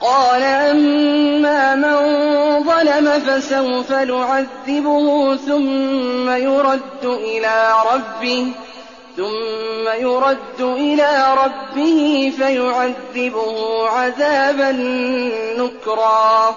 قال أما من ظلم فسوف نعذبه ثم يرد إلى ربه ثم يرد إلى ربه فيعذبه عذابا نكرا.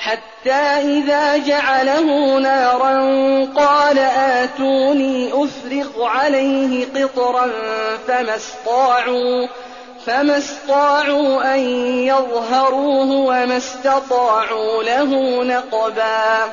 حتى إذا جعله نارا قال آتوني أفرغ عليه قطرا فما استطاعوا فما استطاعوا أن يظهروه وما استطاعوا له نقبا.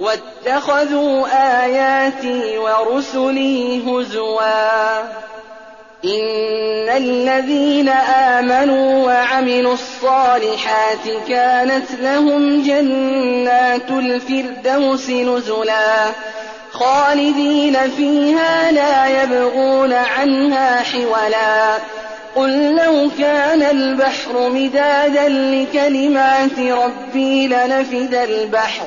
واتخذوا آياتي ورسلي هزوا. إن الذين آمنوا وعملوا الصالحات كانت لهم جنات الفردوس نزلا. خالدين فيها لا يبغون عنها حولا. قل لو كان البحر مدادا لكلمات ربي لنفد البحر.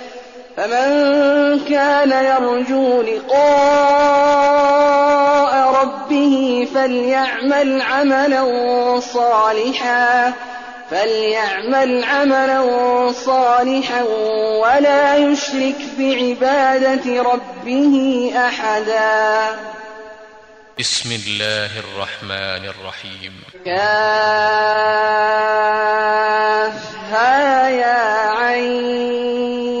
فمن كان يرجو لقاء ربه فليعمل عملا صالحا فليعمل عملا صالحا ولا يشرك بعبادة ربه أحدا. بسم الله الرحمن الرحيم. كافها يا عين.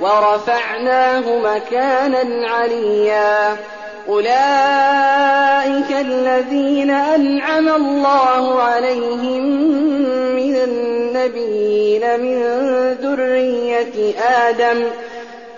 ورفعناه مكانا عليا. أولئك الذين أنعم الله عليهم من النبيين من ذرية آدم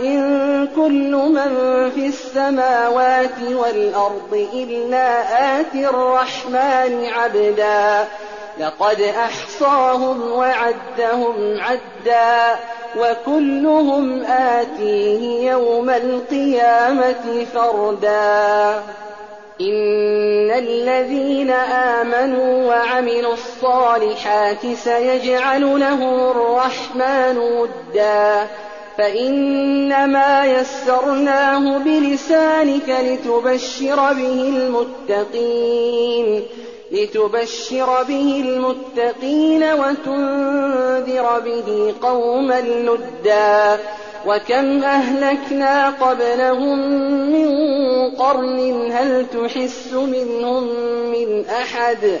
إن كل من في السماوات والأرض إلا آتي الرحمن عبدا. لقد أحصاهم وعدهم عدا وكلهم آتيه يوم القيامة فردا. إن الذين آمنوا وعملوا الصالحات سيجعل له الرحمن ودا. فإنما يسرناه بلسانك لتبشر به المتقين لتبشر به المتقين وتنذر به قوما لدا. وكم أهلكنا قبلهم من قرن هل تحس منهم من أحد؟